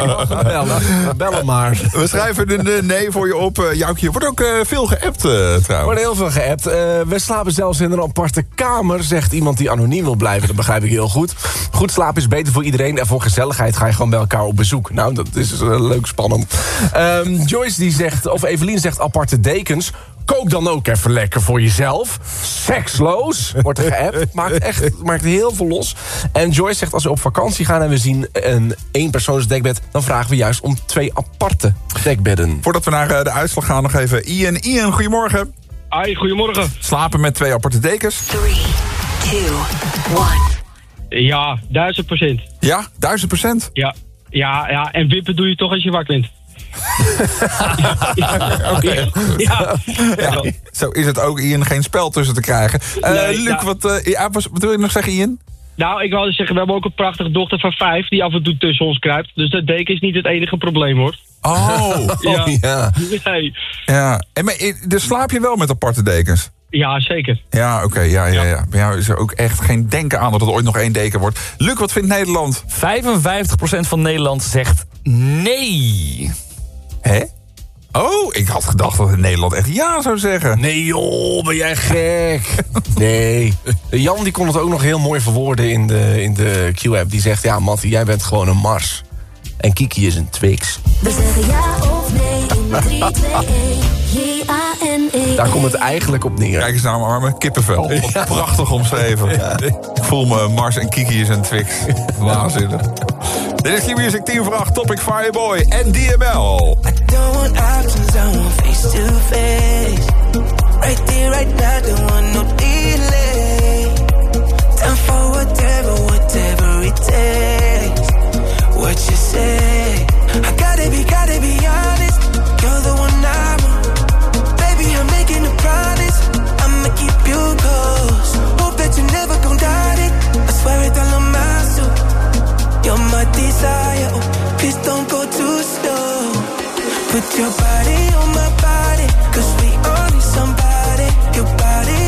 Je mag hem bellen, bel hem maar. We schrijven een eh, nee voor je op. eh, Joukje, wordt ook eh, veel geappt eh, Er trouwens. wordt heel veel geappt. Eh, we slapen zelfs in een aparte kamer, zegt iemand die anoniem wil blijven. Dat begrijp ik heel goed. Goed slapen is beter voor iedereen. En voor gezelligheid ga je gewoon bij elkaar op bezoek. Nou, dat is eh, leuk spannend. Ehm, Joyce die zegt, of Evelien zegt aparte dekens. Kook dan ook even lekker voor jezelf. Seksloos, wordt er geappt. Maakt echt maakt heel veel los. En Joyce zegt, als we op vakantie gaan en we zien een eenpersoonsdekbed... dan vragen we juist om twee aparte dekbedden. Voordat we naar eh, de uitslag gaan, nog even Ian. Ian, goedemorgen. Hi, goedemorgen. Slapen met twee aparte dekens. 3, 2, 1. Ja, duizend procent. Ja, duizend procent? Ja, ja, ja, en wippen doe je toch als je wakker bent. Oké. Ja. Ja, zo is het ook, Ian. Geen spel tussen te krijgen. Eh, Nee, Luc, ja. wat, eh, ja, wat, wat wil je nog zeggen, Ian? Nou, ik wou dus zeggen, we hebben ook een prachtige dochter van vijf... die af en toe tussen ons kruipt. Dus dat deken is niet het enige probleem, hoor. Oh, Ja. ja. Nee. Ja, en, maar, eh, dus slaap je wel met aparte dekens? Ja, zeker. Ja, oké, ja, ja, ja. Bij jou is er ook echt geen denken aan dat het ooit nog één deken wordt. Luc, wat vindt Nederland? 55% van Nederland zegt nee. Hè? Oh, ik had gedacht dat Nederland echt ja zou zeggen. Nee joh, ben jij gek? Nee. Jan die kon het ook nog heel mooi verwoorden in de, in de Q-app. Die zegt, ja Mattie, jij bent gewoon een Mars. En Kiki is een Twix. We zeggen ja of nee in 3, 2, 1. J-A-N-E. Daar komt het eigenlijk op neer. Kijk eens naar mijn armen, kippenvel. Wat Prachtig omschreven. Ik voel me Mars en Kiki is een Twix. Waanzinnig. Dit is Key Music 10 voor 8, Topic Fireboy en DML. Don't want options, I want face to face. Right there, right now, don't want no delay. Time for whatever, whatever it takes. what you say. I gotta be, gotta be honest. You're the one I want. Baby, I'm making a promise. I'ma keep you close. Hope that you never gon' doubt it. I swear it all on my soul. You're my desire. Oh, please don't go too slow. Put your body on my body. Cause we only need somebody. Your body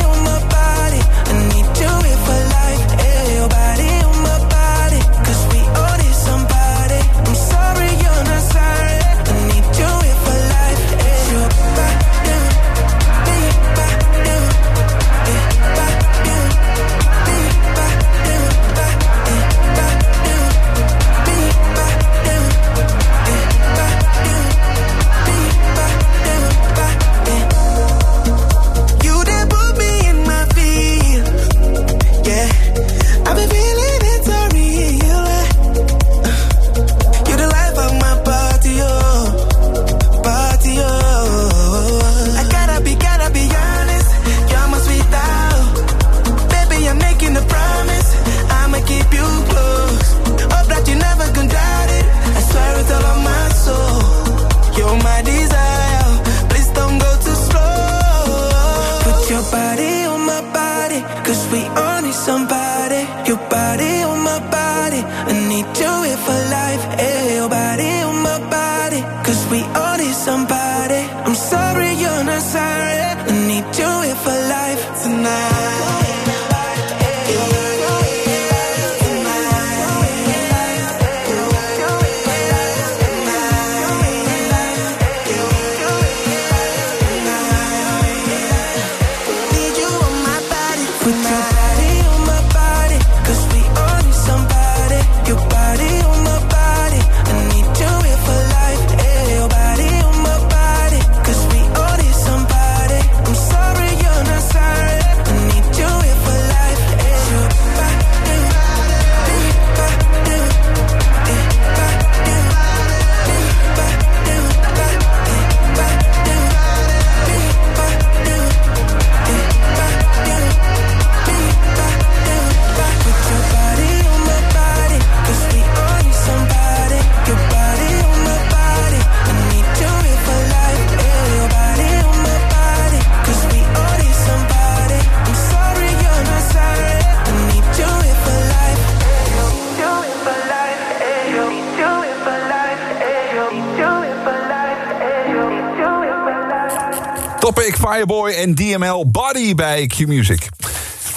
Fireboy en DML Body bij Q-Music.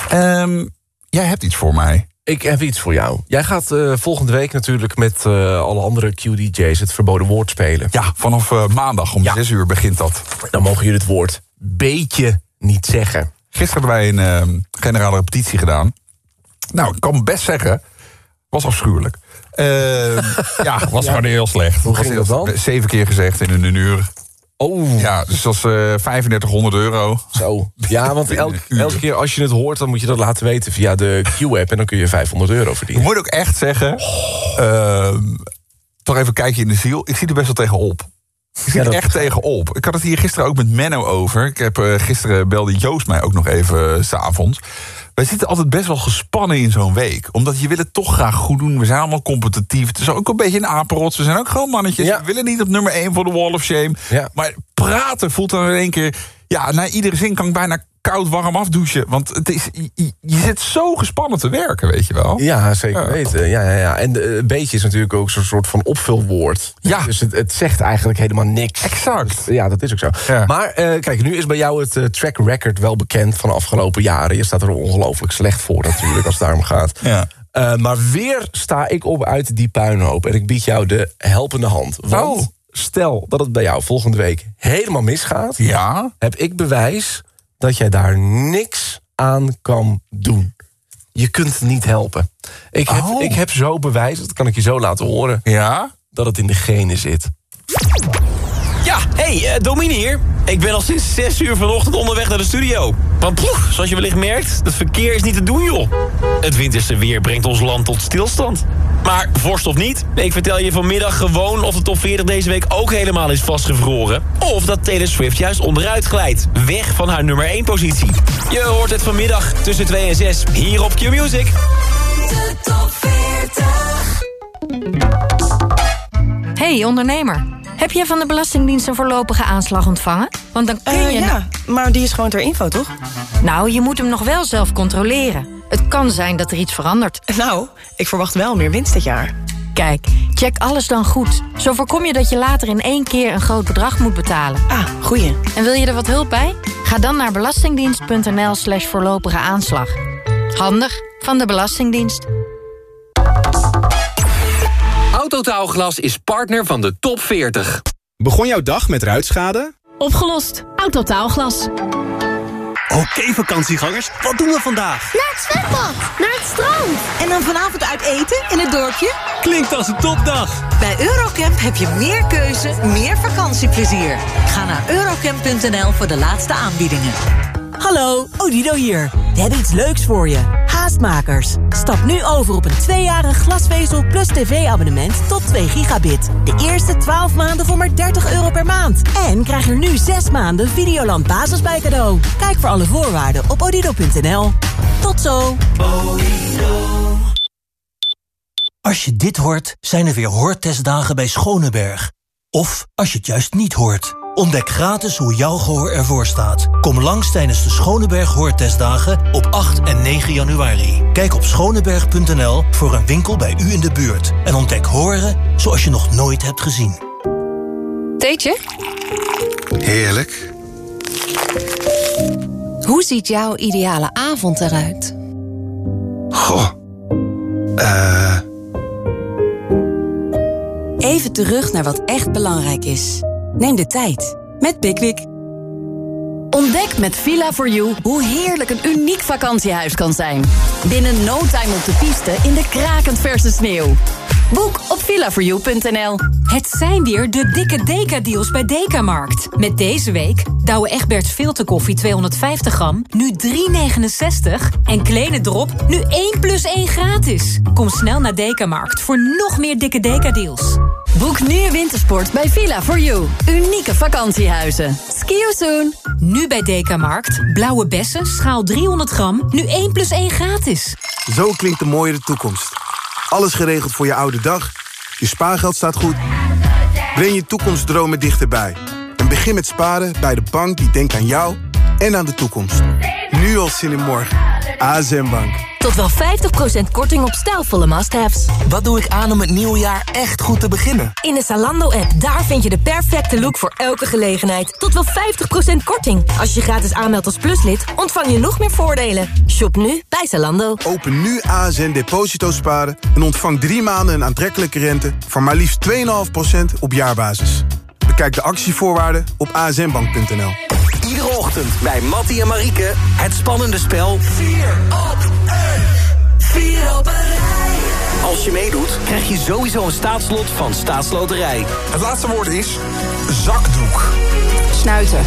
Ehm, jij hebt iets voor mij. Ik heb iets voor jou. Jij gaat eh, volgende week natuurlijk met eh, alle andere QDJ's het verboden woord spelen. Ja, vanaf eh, maandag om 6 uur begint dat. Dan mogen jullie het woord beetje niet zeggen. Gisteren hadden wij een ehm, generale repetitie gedaan. Nou, ik kan best zeggen, was afschuwelijk. Ehm, ja, was Ja. gewoon heel slecht. Hoe Was ging dat dan? Zeven keer gezegd in een uur. Oh. Ja, dus dat eh 3500 euro. Zo. Ja, want elk, elke keer als je het hoort, dan moet je dat laten weten via de Q-app. En dan kun je 500 euro Ik verdienen. moet ook echt zeggen, ehm, toch even kijkje in de ziel. Ik zie er best wel tegenop. Ik zie Ja, er echt tegenop. Ik had het hier gisteren ook met Menno over. Ik heb, eh, gisteren belde Joost mij ook nog even eh, s s'avonds. Wij zitten altijd best wel gespannen in zo'n week. Omdat je wil het toch graag goed doen. We zijn allemaal competitief. Het is ook een beetje een apenrots. We zijn ook gewoon mannetjes. We willen niet op nummer 1 voor de Wall of Shame. Maar praten voelt dan in één keer... Ja, na iedere zin kan ik bijna koud warm afdouchen. Want het is, je, je zit zo gespannen te werken, weet je wel. Ja, zeker weten. Ja, ja, ja. En eh, een beetje is natuurlijk ook zo'n soort van opvulwoord. Ja. Dus het, het zegt eigenlijk helemaal niks. Exact. ja, dat is ook zo. Maar eh, kijk, nu is bij jou het eh, track record wel bekend van de afgelopen jaren. Je staat er ongelooflijk slecht voor natuurlijk als het daarom gaat. Ja. Maar weer sta ik op uit die puinhoop. En ik bied jou de helpende hand. Want Oh. stel dat het bij jou volgende week helemaal misgaat... Ja. heb ik bewijs dat jij daar niks aan kan doen. Je kunt het niet helpen. Ik heb, Oh. ik heb zo bewijs, dat kan ik je zo laten horen... Ja? dat het in de genen zit. Ja, hey, eh Domine hier. Ik ben al sinds 6 uur vanochtend onderweg naar de studio. Want ploeg, zoals je wellicht merkt, het verkeer is niet te doen, joh. Het winterse weer brengt ons land tot stilstand. Maar vorst of niet, ik vertel je vanmiddag gewoon of de top 40 deze week ook helemaal is vastgevroren. Of dat Taylor Swift juist onderuit glijdt, weg van haar nummer 1 positie. Je hoort het vanmiddag tussen 2 en 6 hier op Q-Music. De top 40. Hey ondernemer, heb jij van de Belastingdienst een voorlopige aanslag ontvangen? Want dan kun Eh, je... ja, maar die is gewoon ter info, toch? Nou, je moet hem nog wel zelf controleren. Het kan zijn dat er iets verandert. Nou, ik verwacht wel meer winst dit jaar. Kijk, check alles dan goed. Zo voorkom je dat je later in één keer een groot bedrag moet betalen. Ah, goeie. En wil je er wat hulp bij? Ga dan naar belastingdienst.nl slash voorlopige aanslag. Handig van de Belastingdienst. Autotaalglas is partner van de top 40. Begon jouw dag met ruitschade? Opgelost. Autotaalglas. Oké vakantiegangers, wat doen we vandaag? Naar het zwembad, naar het strand. En dan vanavond uit eten in het dorpje? Klinkt als een topdag. Bij Eurocamp heb je meer keuze, meer vakantieplezier. Ga naar eurocamp.nl voor de laatste aanbiedingen. Hallo, Odido hier. We hebben iets leuks voor je. Haastmakers. Stap nu over op een tweejarig glasvezel plus tv-abonnement tot 2 gigabit. De eerste 12 maanden voor maar 30 euro per maand. En krijg er nu 6 maanden Videoland Basis bij cadeau. Kijk voor alle voorwaarden op odido.nl. Tot zo. Als je dit hoort, zijn er weer hoortestdagen bij Schoneberg. Of als je het juist niet hoort. Ontdek gratis hoe jouw gehoor ervoor staat. Kom langs tijdens de Schoneberg Hoortestdagen op 8 en 9 januari. Kijk op schoneberg.nl voor een winkel bij u in de buurt. En ontdek horen zoals je nog nooit hebt gezien. Theetje? Heerlijk. Hoe ziet jouw ideale avond eruit? Goh. Eh... Even terug naar wat echt belangrijk is. Neem de tijd met Pickwick. Ontdek met Villa4You hoe heerlijk een uniek vakantiehuis kan zijn. Binnen no time op de piste in de krakend verse sneeuw. Boek op villa4you.nl. Het zijn weer de dikke Deka-deals bij Dekamarkt. Met deze week Douwe Egberts filterkoffie 250 gram, nu 3,69. En Kleine Drop, nu 1 plus 1 gratis. Kom snel naar Dekamarkt voor nog meer dikke Deka-deals. Boek nu wintersport bij Villa4You. Unieke vakantiehuizen. Ski you soon. Nu bij Dekamarkt. Blauwe bessen, schaal 300 gram, nu 1 plus 1 gratis. Zo klinkt de mooiere toekomst. Alles geregeld voor je oude dag. Je spaargeld staat goed. Breng je toekomstdromen dichterbij. En begin met sparen bij de bank die denkt aan jou en aan de toekomst. Nu al zin in morgen. ASM Bank. Tot wel 50% korting op stijlvolle must-haves. Wat doe ik aan om het nieuwe jaar echt goed te beginnen? In de Zalando-app, daar vind je de perfecte look voor elke gelegenheid. Tot wel 50% korting. Als je gratis aanmeldt als pluslid, ontvang je nog meer voordelen. Shop nu bij Zalando. Open nu ASN Deposito Sparen en ontvang drie maanden een aantrekkelijke rente... van maar liefst 2,5% op jaarbasis. Bekijk de actievoorwaarden op asnbank.nl. Ochtend bij Mattie en Marieke het spannende spel 4 op 1. 4 op een rij. Als je meedoet, krijg je sowieso een staatslot van Staatsloterij. Het laatste woord is zakdoek. Snuiten.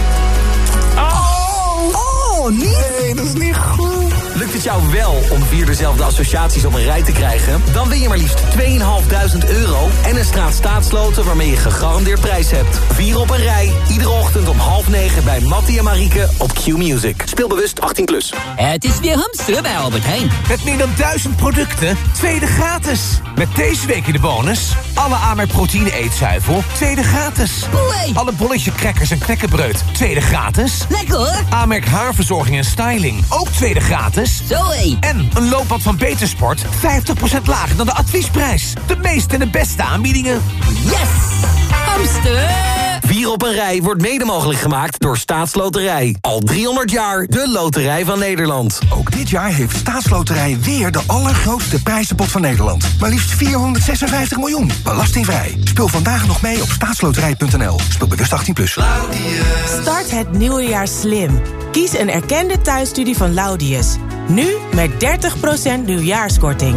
Oh, oh nee, dat is niet goed. Lukt het jou wel om vier dezelfde associaties op een rij te krijgen? Dan win je maar liefst 2.500 euro en een straat staatsloten waarmee je gegarandeerd prijs hebt. Vier op een rij, iedere ochtend om half negen bij Mattie en Marieke op Q-Music. Speel bewust 18+. Plus. Het is weer hamsteren bij Albert Heijn. Met meer dan duizend producten, tweede gratis. Met deze week in de bonus... alle Amerk proteïne eetzuivel, tweede gratis. Oei. Alle bolletje crackers en knekkenbreud, tweede gratis. Lekker hoor. Amerk haarverzorging en styling, ook tweede gratis. Zoé. En een looppad van Betersport, 50% lager dan de adviesprijs. De meeste en de beste aanbiedingen. Yes! Hamster! Vier op een rij wordt mede mogelijk gemaakt door Staatsloterij. Al 300 jaar de loterij van Nederland. Ook dit jaar heeft Staatsloterij weer de allergrootste prijzenpot van Nederland. Maar liefst 456 miljoen. Belastingvrij. Speel vandaag nog mee op staatsloterij.nl. Speel bewust 18+. Plus. Start het nieuwe jaar slim. Kies een erkende thuisstudie van Laudius. Nu met 30% nieuwjaarskorting.